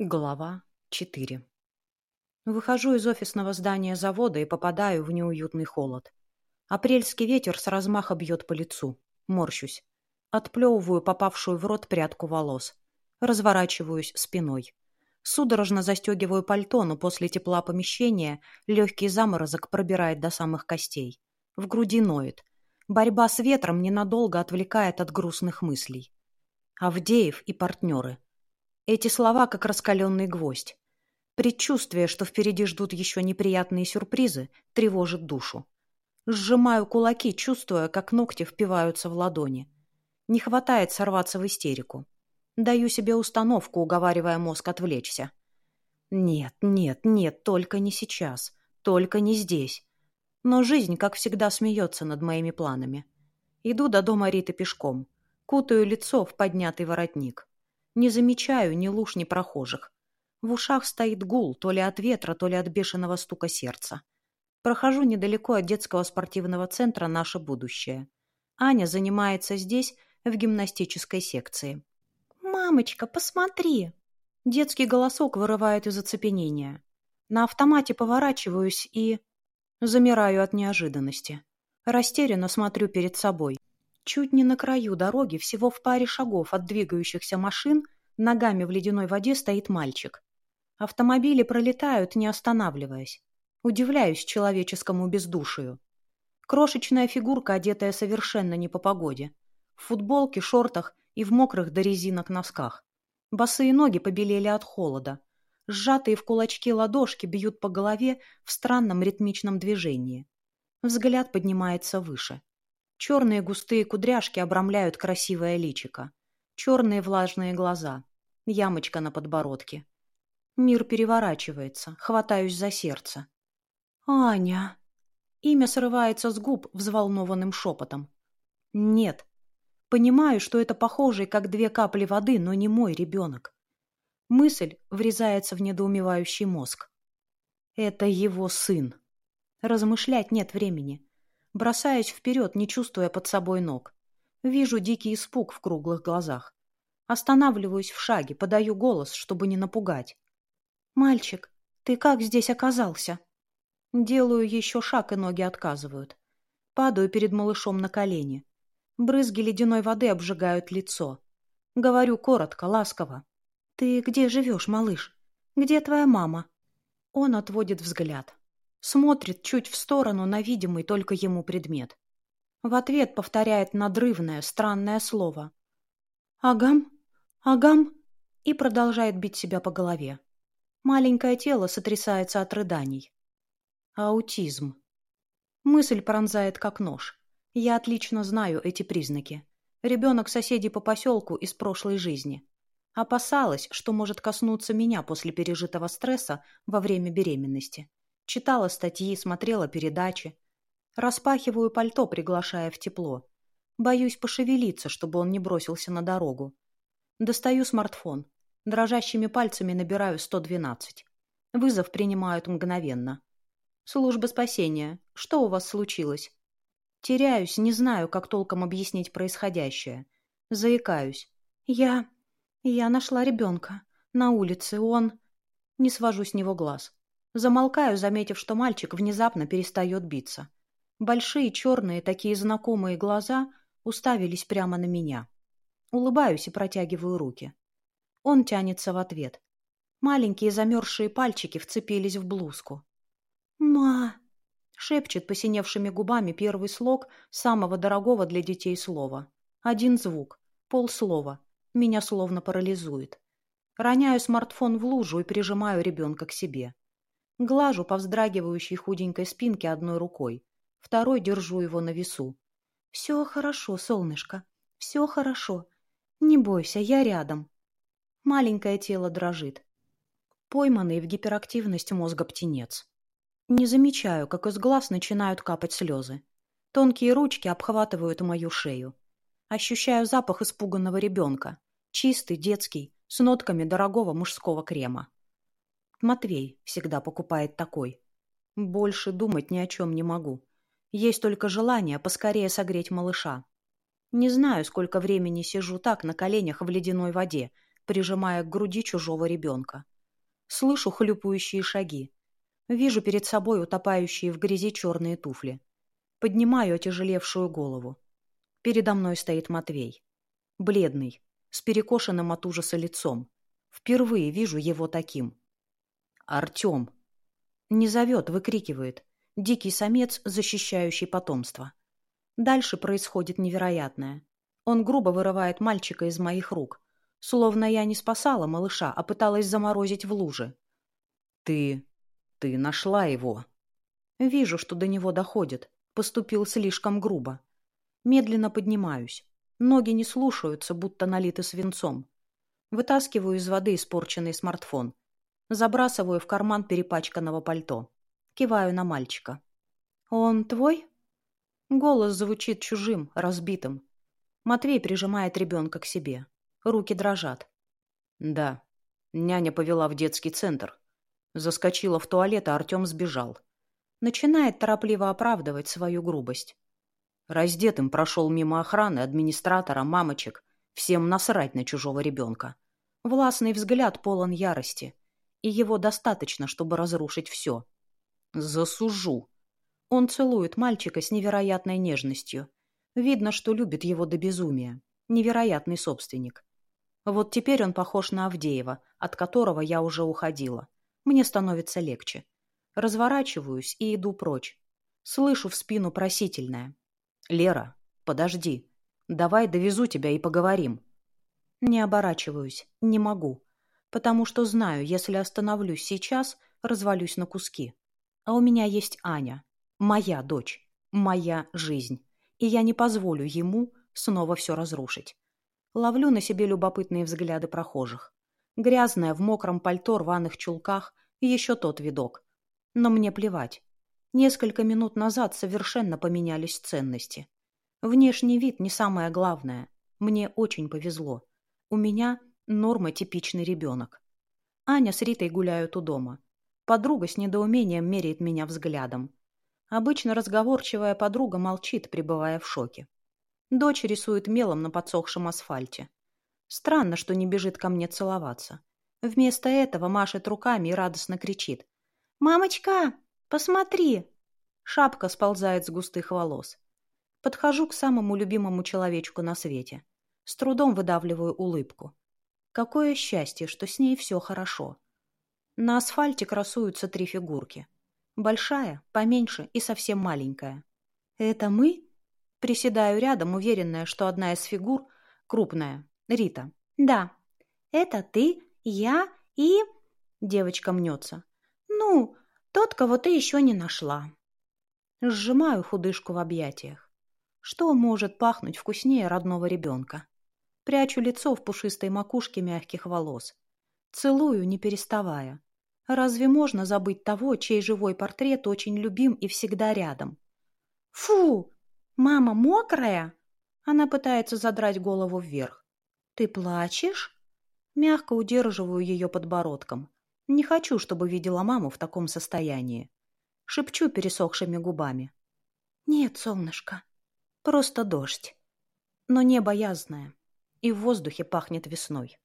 Глава 4 Выхожу из офисного здания завода и попадаю в неуютный холод. Апрельский ветер с размаха бьет по лицу. Морщусь. Отплевываю попавшую в рот прядку волос. Разворачиваюсь спиной. Судорожно застегиваю пальто, но после тепла помещения легкий заморозок пробирает до самых костей. В груди ноет. Борьба с ветром ненадолго отвлекает от грустных мыслей. Авдеев и партнеры – эти слова как раскаленный гвоздь. Предчувствие, что впереди ждут еще неприятные сюрпризы, тревожит душу. Сжимаю кулаки, чувствуя, как ногти впиваются в ладони. Не хватает сорваться в истерику. Даю себе установку, уговаривая мозг отвлечься. Нет, нет, нет, только не сейчас. Только не здесь. Но жизнь, как всегда, смеется над моими планами. Иду до дома Риты пешком. Кутаю лицо в поднятый воротник. Не замечаю ни луж, ни прохожих. В ушах стоит гул, то ли от ветра, то ли от бешеного стука сердца. Прохожу недалеко от детского спортивного центра «Наше будущее». Аня занимается здесь, в гимнастической секции. «Мамочка, посмотри!» Детский голосок вырывает из оцепенения. На автомате поворачиваюсь и... Замираю от неожиданности. Растерянно смотрю перед собой. Чуть не на краю дороги, всего в паре шагов от двигающихся машин, ногами в ледяной воде стоит мальчик. Автомобили пролетают, не останавливаясь. Удивляюсь человеческому бездушию. Крошечная фигурка, одетая совершенно не по погоде. В футболке, шортах и в мокрых до резинок носках. Босые ноги побелели от холода. Сжатые в кулачки ладошки бьют по голове в странном ритмичном движении. Взгляд поднимается выше. Черные густые кудряшки обрамляют красивое личико. Черные влажные глаза. Ямочка на подбородке. Мир переворачивается. Хватаюсь за сердце. «Аня!» Имя срывается с губ взволнованным шепотом. «Нет. Понимаю, что это похожий, как две капли воды, но не мой ребенок. Мысль врезается в недоумевающий мозг. Это его сын. Размышлять нет времени. Бросаюсь вперед, не чувствуя под собой ног. Вижу дикий испуг в круглых глазах. Останавливаюсь в шаге, подаю голос, чтобы не напугать. «Мальчик, ты как здесь оказался?» Делаю еще шаг, и ноги отказывают. Падаю перед малышом на колени. Брызги ледяной воды обжигают лицо. Говорю коротко, ласково. «Ты где живешь, малыш? Где твоя мама?» Он отводит взгляд. Смотрит чуть в сторону на видимый только ему предмет. В ответ повторяет надрывное, странное слово. «Агам? Агам?» и продолжает бить себя по голове. Маленькое тело сотрясается от рыданий. Аутизм. Мысль пронзает как нож. Я отлично знаю эти признаки. Ребенок соседей по поселку из прошлой жизни. Опасалась, что может коснуться меня после пережитого стресса во время беременности. Читала статьи, смотрела передачи. Распахиваю пальто, приглашая в тепло. Боюсь пошевелиться, чтобы он не бросился на дорогу. Достаю смартфон. Дрожащими пальцами набираю 112. Вызов принимают мгновенно. «Служба спасения. Что у вас случилось?» Теряюсь, не знаю, как толком объяснить происходящее. Заикаюсь. «Я... я нашла ребенка. На улице он...» Не свожу с него глаз. Замолкаю, заметив, что мальчик внезапно перестает биться. Большие черные, такие знакомые глаза уставились прямо на меня. Улыбаюсь и протягиваю руки. Он тянется в ответ. Маленькие замерзшие пальчики вцепились в блузку. «Ма!» — шепчет посиневшими губами первый слог самого дорогого для детей слова. Один звук, полслова. Меня словно парализует. Роняю смартфон в лужу и прижимаю ребенка к себе. Глажу по вздрагивающей худенькой спинке одной рукой, второй держу его на весу. «Все хорошо, солнышко, все хорошо. Не бойся, я рядом». Маленькое тело дрожит. Пойманный в гиперактивность мозга птенец. Не замечаю, как из глаз начинают капать слезы. Тонкие ручки обхватывают мою шею. Ощущаю запах испуганного ребенка. Чистый, детский, с нотками дорогого мужского крема. Матвей всегда покупает такой. Больше думать ни о чем не могу. Есть только желание поскорее согреть малыша. Не знаю, сколько времени сижу так на коленях в ледяной воде, прижимая к груди чужого ребенка. Слышу хлюпающие шаги. Вижу перед собой утопающие в грязи черные туфли. Поднимаю отяжелевшую голову. Передо мной стоит Матвей. Бледный, с перекошенным от ужаса лицом. Впервые вижу его таким. «Артем!» Не зовет, выкрикивает. Дикий самец, защищающий потомство. Дальше происходит невероятное. Он грубо вырывает мальчика из моих рук. Словно я не спасала малыша, а пыталась заморозить в луже. «Ты... ты нашла его!» Вижу, что до него доходит. Поступил слишком грубо. Медленно поднимаюсь. Ноги не слушаются, будто налиты свинцом. Вытаскиваю из воды испорченный смартфон. Забрасываю в карман перепачканного пальто. Киваю на мальчика. «Он твой?» Голос звучит чужим, разбитым. Матвей прижимает ребенка к себе. Руки дрожат. «Да». Няня повела в детский центр. Заскочила в туалет, а Артем сбежал. Начинает торопливо оправдывать свою грубость. Раздетым прошел мимо охраны, администратора, мамочек. Всем насрать на чужого ребенка. Властный взгляд полон ярости. И его достаточно, чтобы разрушить все. Засужу. Он целует мальчика с невероятной нежностью. Видно, что любит его до безумия. Невероятный собственник. Вот теперь он похож на Авдеева, от которого я уже уходила. Мне становится легче. Разворачиваюсь и иду прочь. Слышу в спину просительное. «Лера, подожди. Давай довезу тебя и поговорим». Не оборачиваюсь, не могу. Потому что знаю, если остановлюсь сейчас, развалюсь на куски. А у меня есть Аня. Моя дочь. Моя жизнь. И я не позволю ему снова все разрушить. Ловлю на себе любопытные взгляды прохожих. Грязная, в мокром пальто, рваных чулках еще тот видок. Но мне плевать. Несколько минут назад совершенно поменялись ценности. Внешний вид не самое главное. Мне очень повезло. У меня нормотипичный ребенок. Аня с Ритой гуляют у дома. Подруга с недоумением меряет меня взглядом. Обычно разговорчивая подруга молчит, пребывая в шоке. Дочь рисует мелом на подсохшем асфальте. Странно, что не бежит ко мне целоваться. Вместо этого машет руками и радостно кричит. «Мамочка, «Посмотри!» Шапка сползает с густых волос. Подхожу к самому любимому человечку на свете. С трудом выдавливаю улыбку. Какое счастье, что с ней все хорошо. На асфальте красуются три фигурки. Большая, поменьше и совсем маленькая. «Это мы?» Приседаю рядом, уверенная, что одна из фигур крупная. Рита. «Да. Это ты, я и...» Девочка мнется. «Ну, тот, кого ты еще не нашла. Сжимаю худышку в объятиях. Что может пахнуть вкуснее родного ребенка? Прячу лицо в пушистой макушке мягких волос. Целую, не переставая. Разве можно забыть того, чей живой портрет очень любим и всегда рядом? Фу! Мама мокрая? Она пытается задрать голову вверх. Ты плачешь? Мягко удерживаю ее подбородком. Не хочу, чтобы видела маму в таком состоянии. Шепчу пересохшими губами. Нет, солнышко, просто дождь. Но небо ясное, и в воздухе пахнет весной.